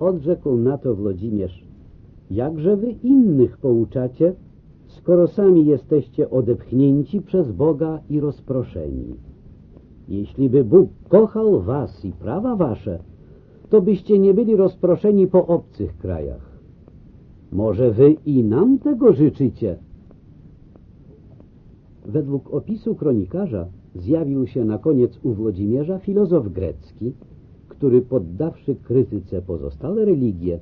Odrzekł na to Włodzimierz, jakże wy innych pouczacie, skoro sami jesteście odepchnięci przez Boga i rozproszeni. Jeśli by Bóg kochał was i prawa wasze, to byście nie byli rozproszeni po obcych krajach. Może wy i nam tego życzycie? Według opisu kronikarza zjawił się na koniec u Włodzimierza filozof grecki, który poddawszy krytyce pozostałe religie,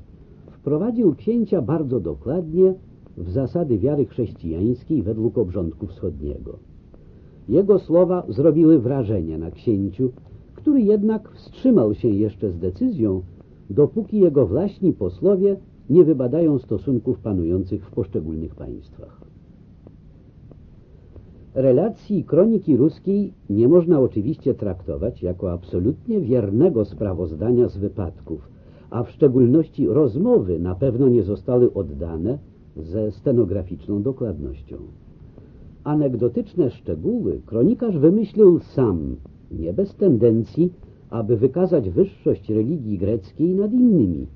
wprowadził księcia bardzo dokładnie w zasady wiary chrześcijańskiej według obrządku wschodniego. Jego słowa zrobiły wrażenie na księciu, który jednak wstrzymał się jeszcze z decyzją, dopóki jego właśni posłowie nie wybadają stosunków panujących w poszczególnych państwach. Relacji kroniki ruskiej nie można oczywiście traktować jako absolutnie wiernego sprawozdania z wypadków, a w szczególności rozmowy na pewno nie zostały oddane ze stenograficzną dokładnością. Anegdotyczne szczegóły kronikarz wymyślił sam, nie bez tendencji, aby wykazać wyższość religii greckiej nad innymi.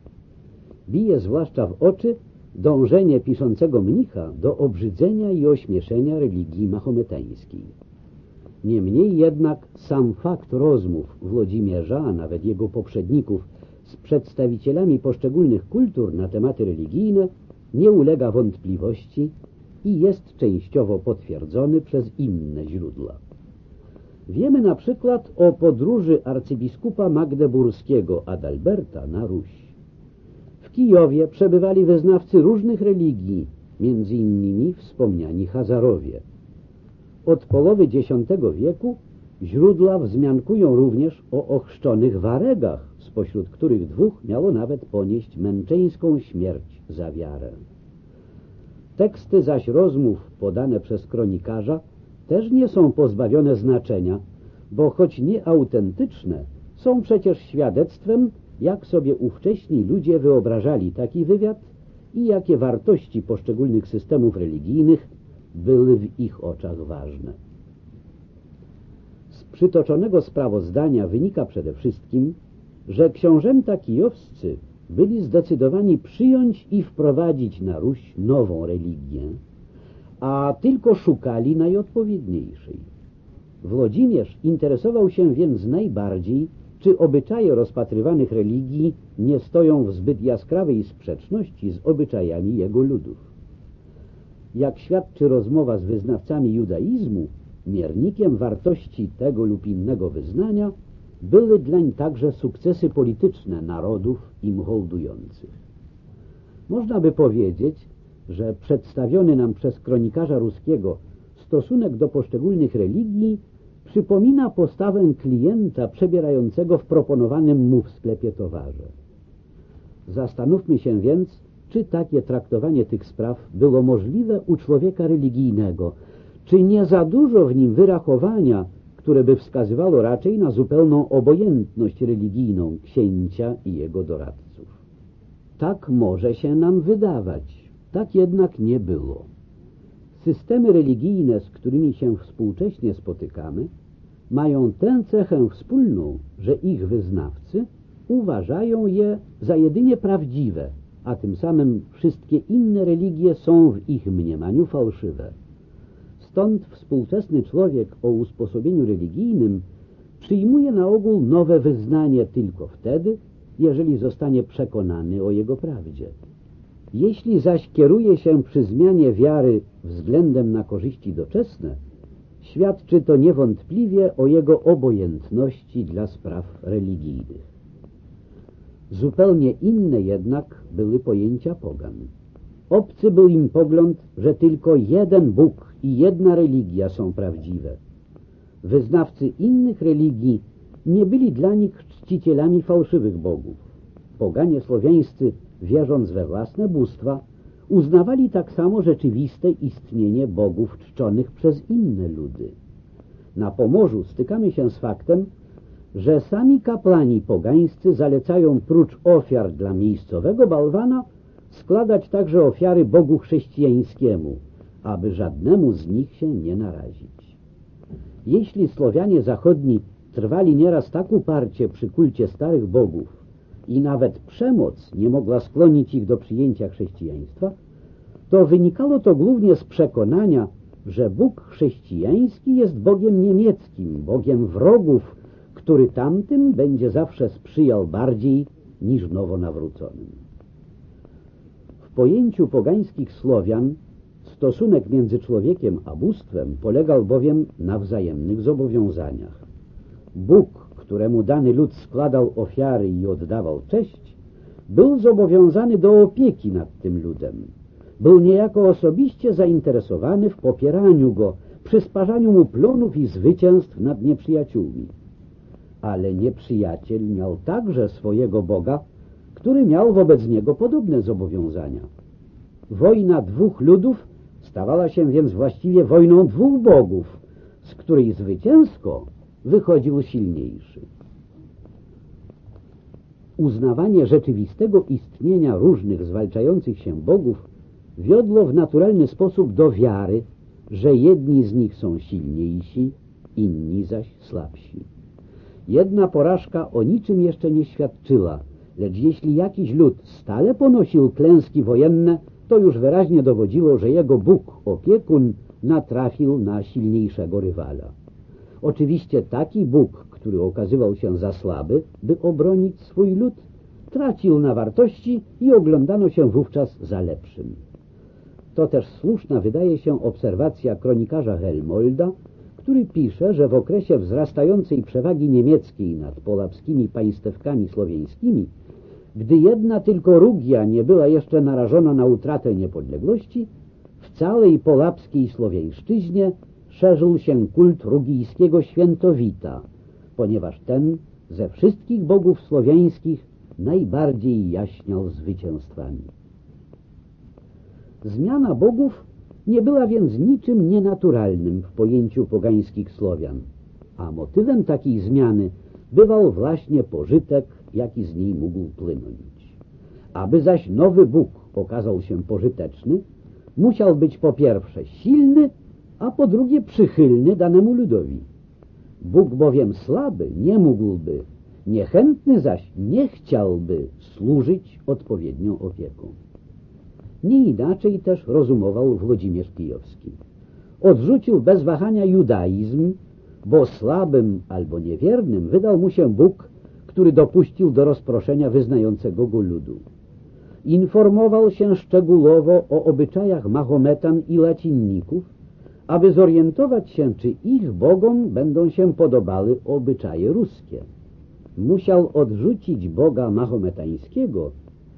Bije zwłaszcza w oczy dążenie piszącego mnicha do obrzydzenia i ośmieszenia religii mahometańskiej. Niemniej jednak sam fakt rozmów Włodzimierza, a nawet jego poprzedników z przedstawicielami poszczególnych kultur na tematy religijne nie ulega wątpliwości i jest częściowo potwierdzony przez inne źródła. Wiemy na przykład o podróży arcybiskupa magdeburskiego Adalberta na Ruś. W Kijowie przebywali wyznawcy różnych religii, między innymi wspomniani Hazarowie. Od połowy X wieku źródła wzmiankują również o ochrzczonych waregach, spośród których dwóch miało nawet ponieść męczeńską śmierć za wiarę. Teksty zaś rozmów podane przez kronikarza też nie są pozbawione znaczenia, bo choć nieautentyczne, są przecież świadectwem, jak sobie ówcześni ludzie wyobrażali taki wywiad i jakie wartości poszczególnych systemów religijnych były w ich oczach ważne. Z przytoczonego sprawozdania wynika przede wszystkim, że książęta kijowscy byli zdecydowani przyjąć i wprowadzić na Ruś nową religię, a tylko szukali najodpowiedniejszej. Włodzimierz interesował się więc najbardziej, czy obyczaje rozpatrywanych religii nie stoją w zbyt jaskrawej sprzeczności z obyczajami jego ludów. Jak świadczy rozmowa z wyznawcami judaizmu, miernikiem wartości tego lub innego wyznania były dlań także sukcesy polityczne narodów im hołdujących. Można by powiedzieć, że przedstawiony nam przez kronikarza ruskiego stosunek do poszczególnych religii przypomina postawę klienta przebierającego w proponowanym mu w sklepie towarze. Zastanówmy się więc, czy takie traktowanie tych spraw było możliwe u człowieka religijnego, czy nie za dużo w nim wyrachowania, które by wskazywało raczej na zupełną obojętność religijną księcia i jego doradców. Tak może się nam wydawać, tak jednak nie było. Systemy religijne, z którymi się współcześnie spotykamy, mają tę cechę wspólną, że ich wyznawcy uważają je za jedynie prawdziwe, a tym samym wszystkie inne religie są w ich mniemaniu fałszywe. Stąd współczesny człowiek o usposobieniu religijnym przyjmuje na ogół nowe wyznanie tylko wtedy, jeżeli zostanie przekonany o jego prawdzie. Jeśli zaś kieruje się przy zmianie wiary względem na korzyści doczesne, świadczy to niewątpliwie o jego obojętności dla spraw religijnych. Zupełnie inne jednak były pojęcia pogan. Obcy był im pogląd, że tylko jeden Bóg i jedna religia są prawdziwe. Wyznawcy innych religii nie byli dla nich czcicielami fałszywych bogów. Poganie słowiańscy, wierząc we własne bóstwa, uznawali tak samo rzeczywiste istnienie bogów czczonych przez inne ludy. Na Pomorzu stykamy się z faktem, że sami kapłani pogańscy zalecają prócz ofiar dla miejscowego bałwana składać także ofiary Bogu chrześcijańskiemu, aby żadnemu z nich się nie narazić. Jeśli Słowianie zachodni trwali nieraz tak uparcie przy kulcie starych bogów, i nawet przemoc nie mogła skłonić ich do przyjęcia chrześcijaństwa, to wynikało to głównie z przekonania, że Bóg chrześcijański jest Bogiem niemieckim, Bogiem wrogów, który tamtym będzie zawsze sprzyjał bardziej niż nowonawróconym. W pojęciu pogańskich Słowian stosunek między człowiekiem a bóstwem polegał bowiem na wzajemnych zobowiązaniach. Bóg, któremu dany lud składał ofiary i oddawał cześć, był zobowiązany do opieki nad tym ludem. Był niejako osobiście zainteresowany w popieraniu go, przysparzaniu mu plonów i zwycięstw nad nieprzyjaciółmi ale nieprzyjaciel miał także swojego Boga, który miał wobec niego podobne zobowiązania. Wojna dwóch ludów stawała się więc właściwie wojną dwóch bogów, z której zwycięsko wychodził silniejszy. Uznawanie rzeczywistego istnienia różnych zwalczających się bogów wiodło w naturalny sposób do wiary, że jedni z nich są silniejsi, inni zaś słabsi. Jedna porażka o niczym jeszcze nie świadczyła, lecz jeśli jakiś lud stale ponosił klęski wojenne, to już wyraźnie dowodziło, że jego Bóg, opiekun, natrafił na silniejszego rywala. Oczywiście taki Bóg, który okazywał się za słaby, by obronić swój lud, tracił na wartości i oglądano się wówczas za lepszym. To też słuszna wydaje się obserwacja kronikarza Helmolda, który pisze, że w okresie wzrastającej przewagi niemieckiej nad polapskimi państewkami słowiańskimi, gdy jedna tylko Rugia nie była jeszcze narażona na utratę niepodległości, w całej polapskiej słowiańszczyźnie szerzył się kult rugijskiego świętowita, ponieważ ten ze wszystkich bogów słowiańskich najbardziej jaśniał zwycięstwami. Zmiana bogów nie była więc niczym nienaturalnym w pojęciu pogańskich Słowian, a motywem takiej zmiany bywał właśnie pożytek, jaki z niej mógł płynąć. Aby zaś nowy Bóg okazał się pożyteczny, musiał być po pierwsze silny, a po drugie przychylny danemu ludowi. Bóg bowiem słaby nie mógłby, niechętny zaś nie chciałby służyć odpowiednią opieką. Nie inaczej też rozumował Włodzimierz Kijowski. Odrzucił bez wahania judaizm, bo słabym albo niewiernym wydał mu się Bóg, który dopuścił do rozproszenia wyznającego go ludu. Informował się szczegółowo o obyczajach Mahometan i lacinników, aby zorientować się, czy ich bogom będą się podobały obyczaje ruskie. Musiał odrzucić Boga mahometańskiego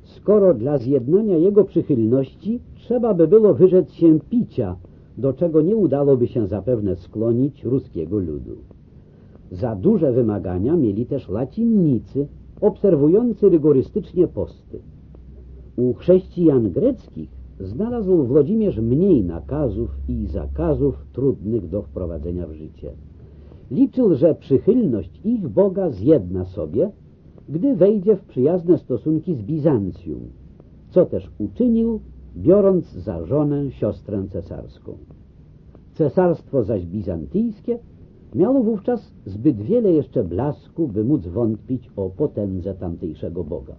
skoro dla zjednania jego przychylności trzeba by było wyrzec się picia, do czego nie udałoby się zapewne skłonić ruskiego ludu. Za duże wymagania mieli też lacinnicy, obserwujący rygorystycznie posty. U chrześcijan greckich znalazł Włodzimierz mniej nakazów i zakazów trudnych do wprowadzenia w życie. Liczył, że przychylność ich Boga zjedna sobie gdy wejdzie w przyjazne stosunki z Bizancjum, co też uczynił, biorąc za żonę siostrę cesarską. Cesarstwo zaś bizantyjskie miało wówczas zbyt wiele jeszcze blasku, by móc wątpić o potędze tamtejszego Boga.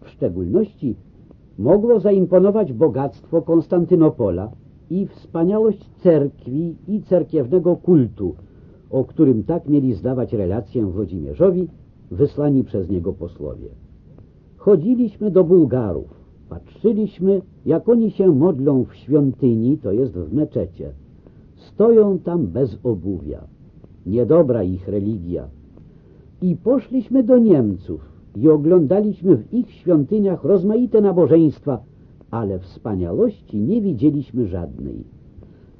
W szczególności mogło zaimponować bogactwo Konstantynopola i wspaniałość cerkwi i cerkiewnego kultu, o którym tak mieli zdawać relację Włodzimierzowi wysłani przez niego posłowie. Chodziliśmy do Bułgarów, patrzyliśmy, jak oni się modlą w świątyni, to jest w meczecie. Stoją tam bez obuwia. Niedobra ich religia. I poszliśmy do Niemców i oglądaliśmy w ich świątyniach rozmaite nabożeństwa, ale wspaniałości nie widzieliśmy żadnej.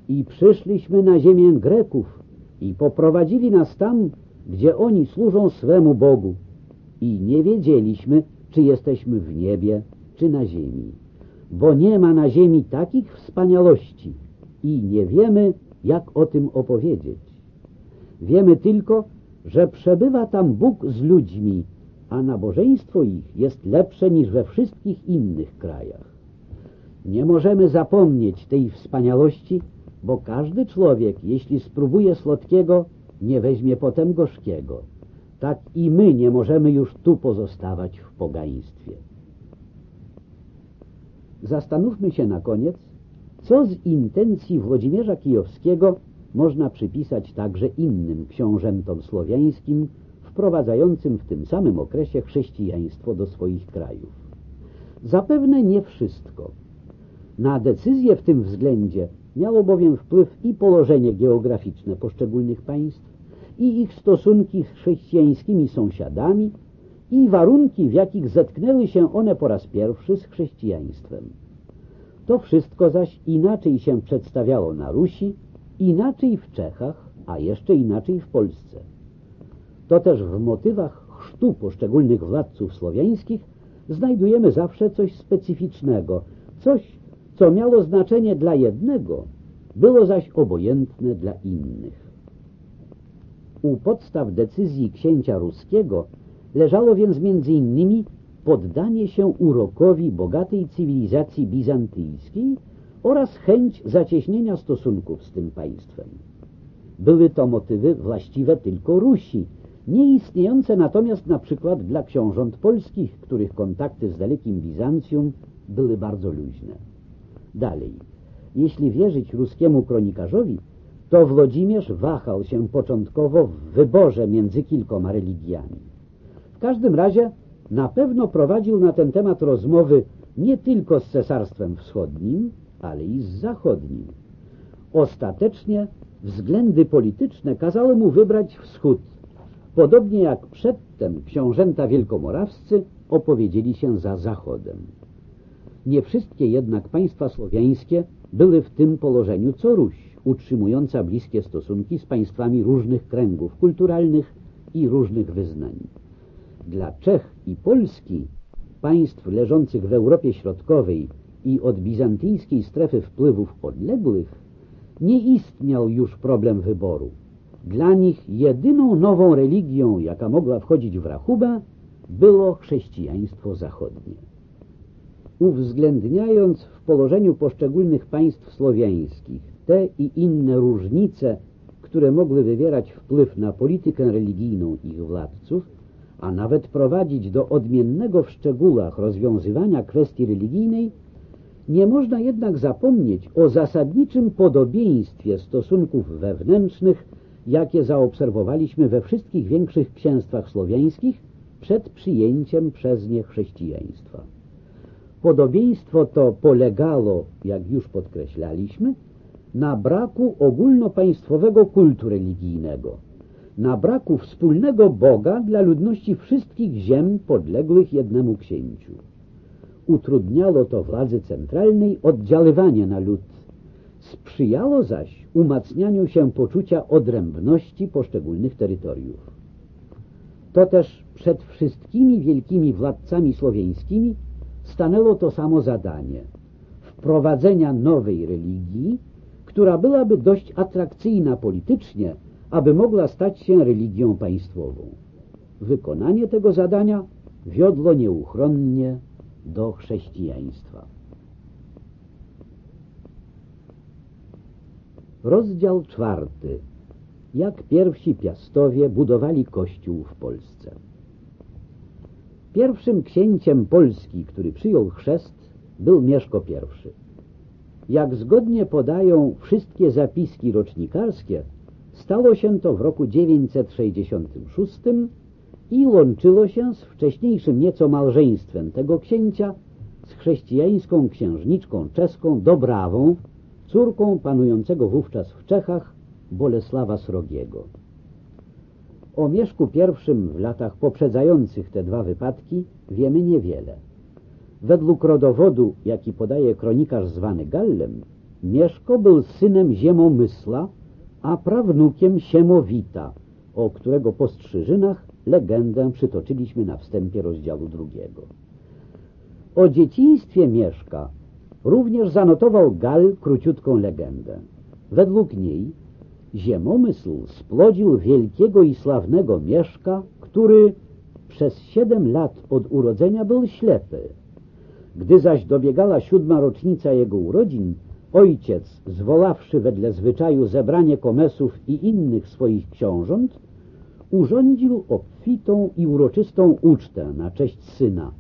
I przyszliśmy na ziemię Greków i poprowadzili nas tam, gdzie oni służą swemu Bogu i nie wiedzieliśmy, czy jesteśmy w niebie, czy na ziemi, bo nie ma na ziemi takich wspaniałości i nie wiemy, jak o tym opowiedzieć. Wiemy tylko, że przebywa tam Bóg z ludźmi, a nabożeństwo ich jest lepsze niż we wszystkich innych krajach. Nie możemy zapomnieć tej wspaniałości, bo każdy człowiek, jeśli spróbuje słodkiego, nie weźmie potem gorzkiego. tak i my nie możemy już tu pozostawać w pogaństwie. Zastanówmy się na koniec, co z intencji Włodzimierza Kijowskiego można przypisać także innym książętom słowiańskim, wprowadzającym w tym samym okresie chrześcijaństwo do swoich krajów. Zapewne nie wszystko. Na decyzję w tym względzie miało bowiem wpływ i położenie geograficzne poszczególnych państw, i ich stosunki z chrześcijańskimi sąsiadami, i warunki, w jakich zetknęły się one po raz pierwszy z chrześcijaństwem. To wszystko zaś inaczej się przedstawiało na Rusi, inaczej w Czechach, a jeszcze inaczej w Polsce. To też w motywach chrztu poszczególnych władców słowiańskich znajdujemy zawsze coś specyficznego, coś, co miało znaczenie dla jednego, było zaś obojętne dla innych. U podstaw decyzji księcia ruskiego leżało więc między innymi poddanie się urokowi bogatej cywilizacji bizantyjskiej oraz chęć zacieśnienia stosunków z tym państwem. Były to motywy właściwe tylko Rusi, nie istniejące natomiast na przykład dla książąt polskich, których kontakty z dalekim Bizancjum były bardzo luźne. Dalej, jeśli wierzyć ruskiemu kronikarzowi, to Włodzimierz wahał się początkowo w wyborze między kilkoma religiami. W każdym razie na pewno prowadził na ten temat rozmowy nie tylko z Cesarstwem Wschodnim, ale i z Zachodnim. Ostatecznie względy polityczne kazały mu wybrać wschód, podobnie jak przedtem książęta wielkomorawscy opowiedzieli się za Zachodem. Nie wszystkie jednak państwa słowiańskie były w tym położeniu co Ruś, utrzymująca bliskie stosunki z państwami różnych kręgów kulturalnych i różnych wyznań. Dla Czech i Polski, państw leżących w Europie Środkowej i od bizantyjskiej strefy wpływów odległych, nie istniał już problem wyboru. Dla nich jedyną nową religią, jaka mogła wchodzić w rachubę, było chrześcijaństwo zachodnie. Uwzględniając w położeniu poszczególnych państw słowiańskich te i inne różnice, które mogły wywierać wpływ na politykę religijną ich władców, a nawet prowadzić do odmiennego w szczegółach rozwiązywania kwestii religijnej, nie można jednak zapomnieć o zasadniczym podobieństwie stosunków wewnętrznych, jakie zaobserwowaliśmy we wszystkich większych księstwach słowiańskich przed przyjęciem przez nie chrześcijaństwa. Podobieństwo to polegało, jak już podkreślaliśmy, na braku ogólnopaństwowego kultu religijnego, na braku wspólnego Boga dla ludności wszystkich ziem podległych jednemu księciu. Utrudniało to władzy centralnej oddziaływanie na lud. Sprzyjało zaś umacnianiu się poczucia odrębności poszczególnych terytoriów. To też przed wszystkimi wielkimi władcami słowiańskimi stanęło to samo zadanie wprowadzenia nowej religii, która byłaby dość atrakcyjna politycznie, aby mogła stać się religią państwową. Wykonanie tego zadania wiodło nieuchronnie do chrześcijaństwa. Rozdział czwarty. Jak pierwsi piastowie budowali kościół w Polsce. Pierwszym księciem Polski, który przyjął chrzest, był Mieszko I. Jak zgodnie podają wszystkie zapiski rocznikarskie, stało się to w roku 966 i łączyło się z wcześniejszym nieco małżeństwem tego księcia z chrześcijańską księżniczką czeską Dobrawą, córką panującego wówczas w Czechach Bolesława Srogiego. O Mieszku I w latach poprzedzających te dwa wypadki wiemy niewiele. Według rodowodu, jaki podaje kronikarz zwany Gallem, Mieszko był synem Ziemomysla, a prawnukiem Siemowita, o którego postrzyżynach legendę przytoczyliśmy na wstępie rozdziału drugiego. O dzieciństwie Mieszka również zanotował Gal króciutką legendę. Według niej Ziemomysł splodził wielkiego i sławnego Mieszka, który przez siedem lat od urodzenia był ślepy. Gdy zaś dobiegała siódma rocznica jego urodzin, ojciec, zwoławszy wedle zwyczaju zebranie komesów i innych swoich książąt, urządził obfitą i uroczystą ucztę na cześć syna,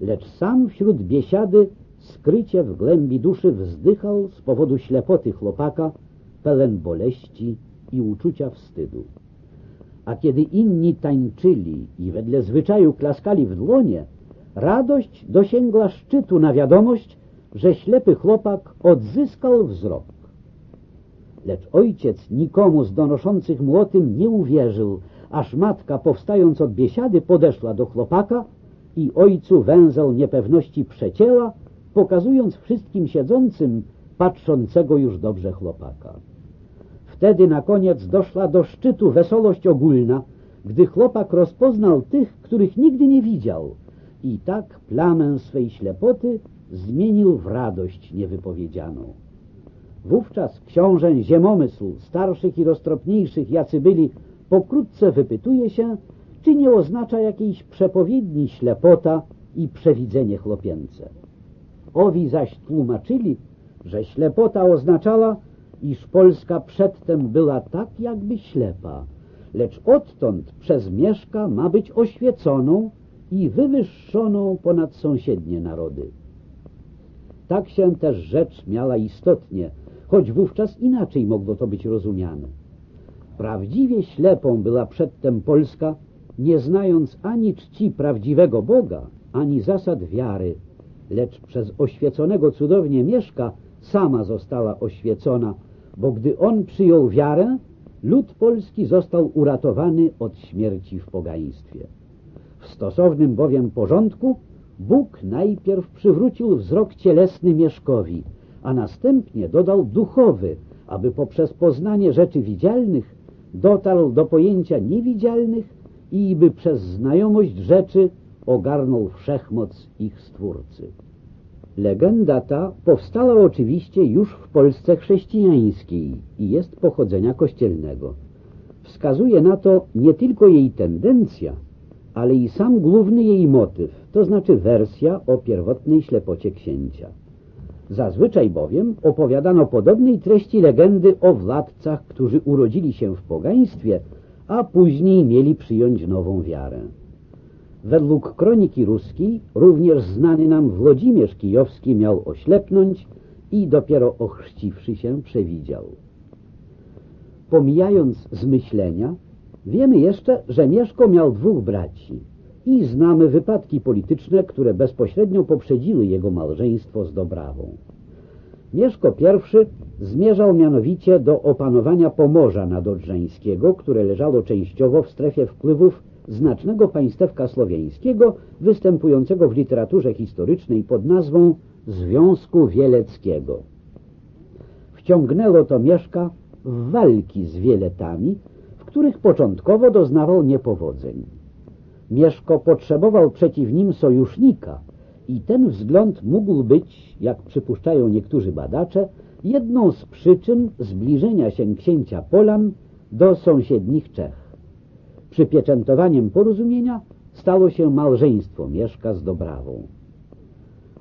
lecz sam wśród biesiady skrycie w głębi duszy wzdychał z powodu ślepoty chłopaka, pełen boleści i uczucia wstydu. A kiedy inni tańczyli i wedle zwyczaju klaskali w dłonie, radość dosięgła szczytu na wiadomość, że ślepy chłopak odzyskał wzrok. Lecz ojciec nikomu z donoszących mu o tym nie uwierzył, aż matka, powstając od biesiady, podeszła do chłopaka i ojcu węzeł niepewności przecięła, pokazując wszystkim siedzącym patrzącego już dobrze chłopaka. Wtedy na koniec doszła do szczytu wesołość ogólna, gdy chłopak rozpoznał tych, których nigdy nie widział i tak plamę swej ślepoty zmienił w radość niewypowiedzianą. Wówczas książę Ziemomysł, starszych i roztropniejszych jacy byli, pokrótce wypytuje się, czy nie oznacza jakiejś przepowiedni ślepota i przewidzenie chłopięce. Owi zaś tłumaczyli, że ślepota oznaczała, iż Polska przedtem była tak jakby ślepa, lecz odtąd przez Mieszka ma być oświeconą i wywyższoną ponad sąsiednie narody. Tak się też rzecz miała istotnie, choć wówczas inaczej mogło to być rozumiane. Prawdziwie ślepą była przedtem Polska, nie znając ani czci prawdziwego Boga, ani zasad wiary, lecz przez oświeconego cudownie Mieszka sama została oświecona, bo gdy on przyjął wiarę, lud polski został uratowany od śmierci w pogaństwie. W stosownym bowiem porządku Bóg najpierw przywrócił wzrok cielesny Mieszkowi, a następnie dodał duchowy, aby poprzez poznanie rzeczy widzialnych dotarł do pojęcia niewidzialnych i by przez znajomość rzeczy ogarnął wszechmoc ich Stwórcy. Legenda ta powstała oczywiście już w Polsce chrześcijańskiej i jest pochodzenia kościelnego. Wskazuje na to nie tylko jej tendencja, ale i sam główny jej motyw, to znaczy wersja o pierwotnej ślepocie księcia. Zazwyczaj bowiem opowiadano podobnej treści legendy o władcach, którzy urodzili się w pogaństwie, a później mieli przyjąć nową wiarę. Według kroniki ruskiej również znany nam Włodzimierz Kijowski miał oślepnąć i dopiero ochrzciwszy się przewidział. Pomijając zmyślenia, wiemy jeszcze, że Mieszko miał dwóch braci i znamy wypadki polityczne, które bezpośrednio poprzedziły jego małżeństwo z Dobrawą. Mieszko I zmierzał mianowicie do opanowania Pomorza Nadodrzańskiego, które leżało częściowo w strefie wpływów znacznego państewka słowiańskiego występującego w literaturze historycznej pod nazwą Związku Wieleckiego. Wciągnęło to Mieszka w walki z Wieletami, w których początkowo doznawał niepowodzeń. Mieszko potrzebował przeciw nim sojusznika i ten wzgląd mógł być, jak przypuszczają niektórzy badacze, jedną z przyczyn zbliżenia się księcia Polan do sąsiednich Czech. Przypieczętowaniem porozumienia stało się małżeństwo Mieszka z Dobrawą.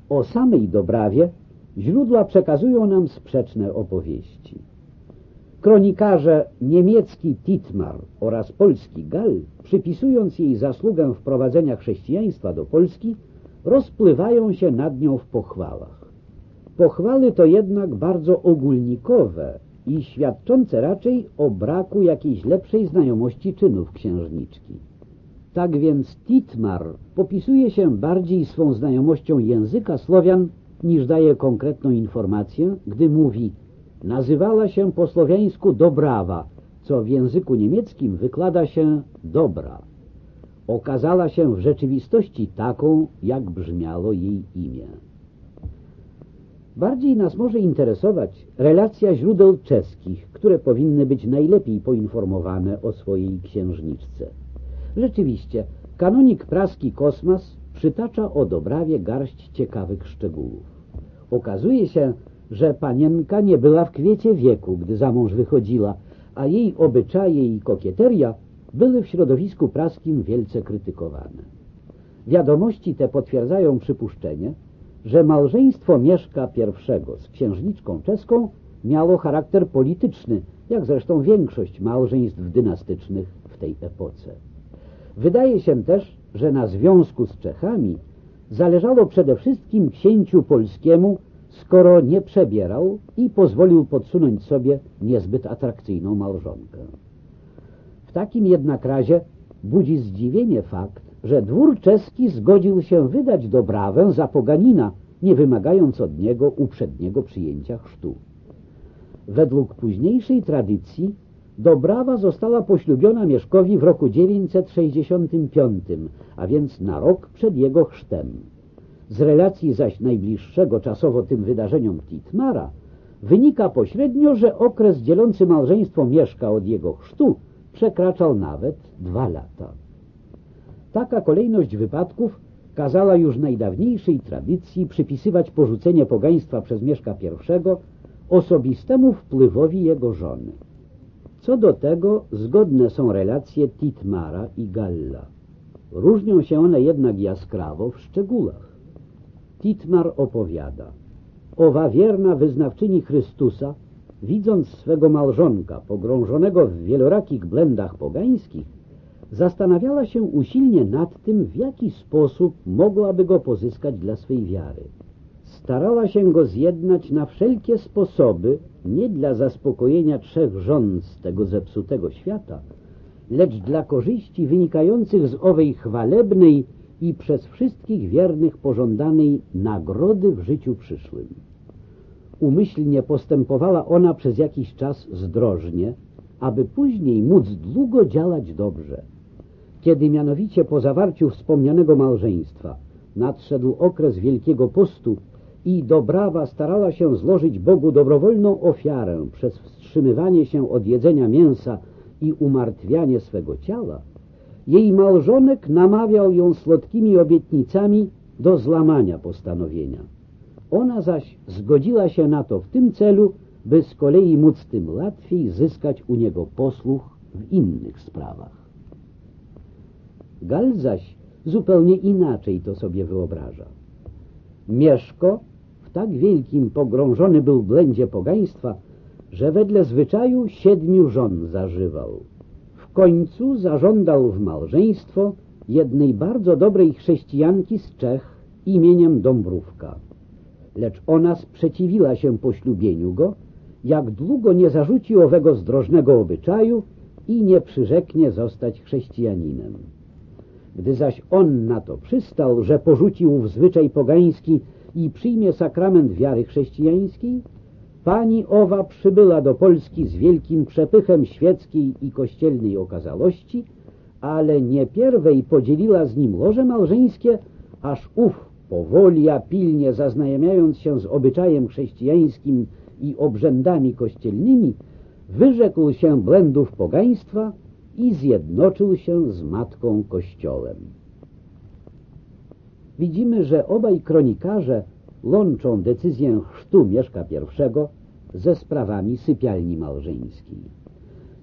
O samej Dobrawie źródła przekazują nam sprzeczne opowieści. Kronikarze niemiecki Titmar oraz polski Gal, przypisując jej zasługę wprowadzenia chrześcijaństwa do Polski, rozpływają się nad nią w pochwałach. Pochwały to jednak bardzo ogólnikowe i świadczące raczej o braku jakiejś lepszej znajomości czynów księżniczki. Tak więc Titmar popisuje się bardziej swą znajomością języka Słowian, niż daje konkretną informację, gdy mówi nazywała się po słowiańsku Dobrawa, co w języku niemieckim wykłada się dobra. Okazała się w rzeczywistości taką, jak brzmiało jej imię. Bardziej nas może interesować relacja źródeł czeskich, które powinny być najlepiej poinformowane o swojej księżniczce. Rzeczywiście, kanonik praski Kosmas przytacza o Dobrawie garść ciekawych szczegółów. Okazuje się, że panienka nie była w kwiecie wieku, gdy za mąż wychodziła, a jej obyczaje i kokieteria były w środowisku praskim wielce krytykowane. Wiadomości te potwierdzają przypuszczenie, że małżeństwo Mieszka I z księżniczką czeską miało charakter polityczny, jak zresztą większość małżeństw dynastycznych w tej epoce. Wydaje się też, że na związku z Czechami zależało przede wszystkim księciu polskiemu, skoro nie przebierał i pozwolił podsunąć sobie niezbyt atrakcyjną małżonkę. W takim jednak razie budzi zdziwienie fakt, że dwór czeski zgodził się wydać Dobrawę za poganina, nie wymagając od niego uprzedniego przyjęcia chrztu. Według późniejszej tradycji Dobrawa została poślubiona Mieszkowi w roku 965, a więc na rok przed jego chrztem. Z relacji zaś najbliższego czasowo tym wydarzeniom Titmara wynika pośrednio, że okres dzielący małżeństwo Mieszka od jego chrztu przekraczał nawet dwa lata. Taka kolejność wypadków kazała już najdawniejszej tradycji przypisywać porzucenie pogaństwa przez Mieszka I osobistemu wpływowi jego żony. Co do tego zgodne są relacje Titmara i Galla. Różnią się one jednak jaskrawo w szczegółach. Titmar opowiada Owa wierna wyznawczyni Chrystusa, widząc swego małżonka pogrążonego w wielorakich blendach pogańskich, zastanawiała się usilnie nad tym, w jaki sposób mogłaby go pozyskać dla swej wiary. Starała się go zjednać na wszelkie sposoby, nie dla zaspokojenia trzech żon z tego zepsutego świata, lecz dla korzyści wynikających z owej chwalebnej i przez wszystkich wiernych pożądanej nagrody w życiu przyszłym. Umyślnie postępowała ona przez jakiś czas zdrożnie, aby później móc długo działać dobrze. Kiedy mianowicie po zawarciu wspomnianego małżeństwa nadszedł okres Wielkiego Postu i Dobrawa starała się złożyć Bogu dobrowolną ofiarę przez wstrzymywanie się od jedzenia mięsa i umartwianie swego ciała, jej małżonek namawiał ją słodkimi obietnicami do złamania postanowienia. Ona zaś zgodziła się na to w tym celu, by z kolei móc tym łatwiej zyskać u niego posłuch w innych sprawach. Gal zaś zupełnie inaczej to sobie wyobraża. Mieszko w tak wielkim pogrążony był blędzie pogaństwa, że wedle zwyczaju siedmiu żon zażywał. W końcu zażądał w małżeństwo jednej bardzo dobrej chrześcijanki z Czech imieniem Dąbrówka. Lecz ona sprzeciwiła się poślubieniu go, jak długo nie zarzuci owego zdrożnego obyczaju i nie przyrzeknie zostać chrześcijaninem. Gdy zaś on na to przystał, że porzucił zwyczaj pogański i przyjmie sakrament wiary chrześcijańskiej, pani owa przybyła do Polski z wielkim przepychem świeckiej i kościelnej okazałości, ale nie pierwej podzieliła z nim łoże małżeńskie, aż ów powoli, a pilnie zaznajamiając się z obyczajem chrześcijańskim i obrzędami kościelnymi, wyrzekł się błędów pogaństwa i zjednoczył się z Matką Kościołem. Widzimy, że obaj kronikarze łączą decyzję chrztu Mieszka I ze sprawami sypialni małżeńskiej.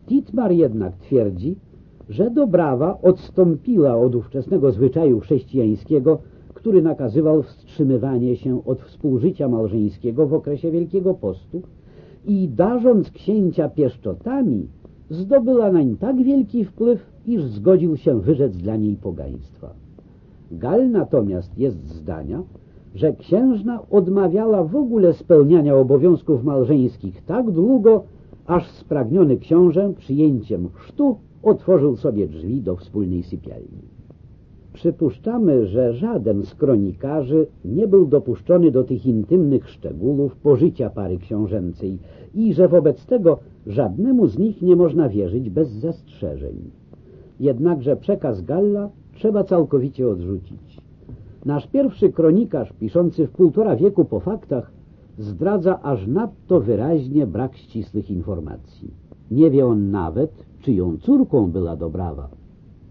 Titmar jednak twierdzi, że Dobrawa odstąpiła od ówczesnego zwyczaju chrześcijańskiego, który nakazywał wstrzymywanie się od współżycia małżeńskiego w okresie Wielkiego Postu i darząc księcia pieszczotami zdobyła nań tak wielki wpływ, iż zgodził się wyrzec dla niej pogaństwa. Gal natomiast jest zdania, że księżna odmawiała w ogóle spełniania obowiązków małżeńskich tak długo, aż spragniony książę przyjęciem chrztu otworzył sobie drzwi do wspólnej sypialni. Przypuszczamy, że żaden z kronikarzy nie był dopuszczony do tych intymnych szczegółów pożycia pary książęcej i że wobec tego żadnemu z nich nie można wierzyć bez zastrzeżeń. Jednakże przekaz Galla trzeba całkowicie odrzucić. Nasz pierwszy kronikarz, piszący w półtora wieku po faktach, zdradza aż nadto wyraźnie brak ścisłych informacji. Nie wie on nawet, czyją córką była Dobrawa.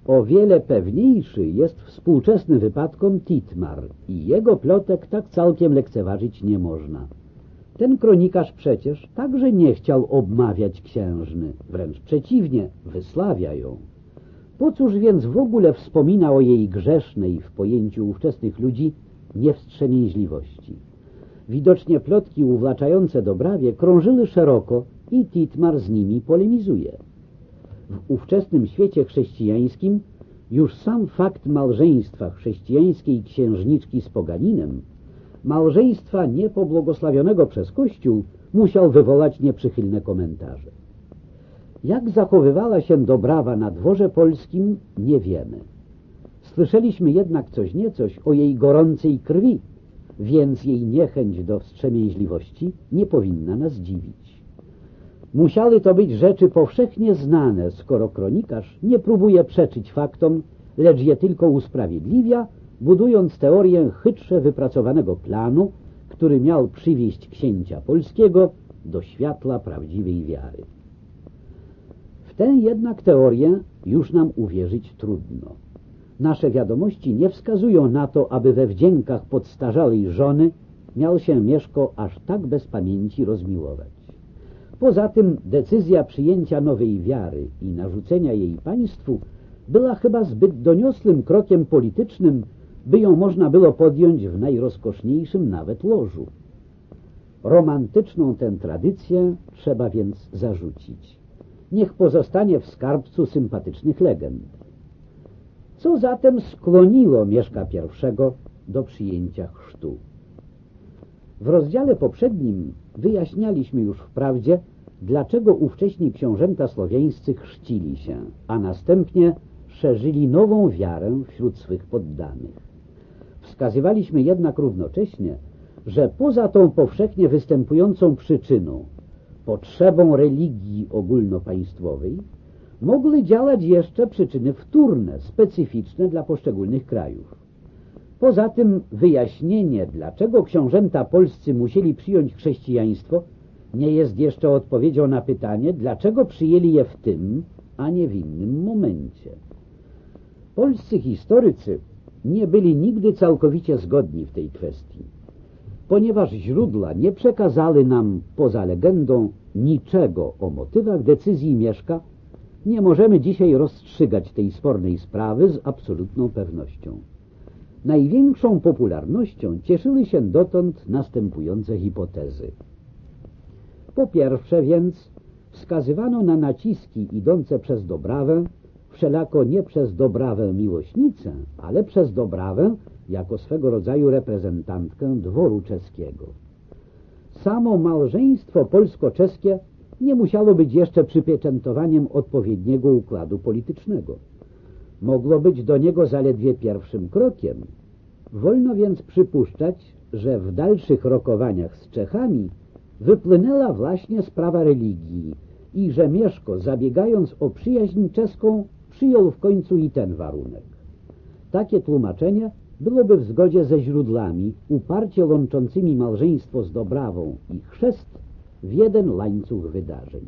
O wiele pewniejszy jest współczesny wypadkom Titmar i jego plotek tak całkiem lekceważyć nie można. Ten kronikarz przecież także nie chciał obmawiać księżny, wręcz przeciwnie, wysławia ją. Po cóż więc w ogóle wspomina o jej grzesznej w pojęciu ówczesnych ludzi niewstrzemięźliwości? Widocznie plotki uwlaczające Dobrawie krążyły szeroko i Titmar z nimi polemizuje. W ówczesnym świecie chrześcijańskim już sam fakt małżeństwa chrześcijańskiej księżniczki z poganinem, małżeństwa niepobłogosławionego przez Kościół, musiał wywołać nieprzychylne komentarze. Jak zachowywała się Dobrawa na dworze polskim, nie wiemy. Słyszeliśmy jednak coś niecoś o jej gorącej krwi, więc jej niechęć do wstrzemięźliwości nie powinna nas dziwić. Musiały to być rzeczy powszechnie znane, skoro kronikarz nie próbuje przeczyć faktom, lecz je tylko usprawiedliwia, budując teorię chytrze wypracowanego planu, który miał przywieść księcia polskiego do światła prawdziwej wiary. W tę jednak teorię już nam uwierzyć trudno. Nasze wiadomości nie wskazują na to, aby we wdziękach podstarzałej żony miał się Mieszko aż tak bez pamięci rozmiłować. Poza tym decyzja przyjęcia nowej wiary i narzucenia jej państwu była chyba zbyt doniosłym krokiem politycznym, by ją można było podjąć w najrozkoszniejszym nawet łożu. Romantyczną tę tradycję trzeba więc zarzucić. Niech pozostanie w skarbcu sympatycznych legend. Co zatem skłoniło Mieszka I do przyjęcia chrztu? W rozdziale poprzednim wyjaśnialiśmy już wprawdzie, dlaczego ówcześni książęta słowiańscy chrzcili się, a następnie szerzyli nową wiarę wśród swych poddanych. Wskazywaliśmy jednak równocześnie, że poza tą powszechnie występującą przyczyną, potrzebą religii ogólnopaństwowej, mogły działać jeszcze przyczyny wtórne, specyficzne dla poszczególnych krajów. Poza tym wyjaśnienie, dlaczego książęta polscy musieli przyjąć chrześcijaństwo, nie jest jeszcze odpowiedzią na pytanie, dlaczego przyjęli je w tym, a nie w innym momencie. Polscy historycy nie byli nigdy całkowicie zgodni w tej kwestii, ponieważ źródła nie przekazały nam poza legendą niczego o motywach decyzji Mieszka, nie możemy dzisiaj rozstrzygać tej spornej sprawy z absolutną pewnością. Największą popularnością cieszyły się dotąd następujące hipotezy. Po pierwsze więc wskazywano na naciski idące przez Dobrawę, wszelako nie przez Dobrawę miłośnicę, ale przez Dobrawę jako swego rodzaju reprezentantkę dworu czeskiego. Samo małżeństwo polsko-czeskie nie musiało być jeszcze przypieczętowaniem odpowiedniego układu politycznego. Mogło być do niego zaledwie pierwszym krokiem. Wolno więc przypuszczać, że w dalszych rokowaniach z Czechami wypłynęła właśnie sprawa religii i że Mieszko, zabiegając o przyjaźń czeską, przyjął w końcu i ten warunek. Takie tłumaczenie byłoby w zgodzie ze źródłami uparcie łączącymi małżeństwo z Dobrawą i chrzest w jeden łańcuch wydarzeń.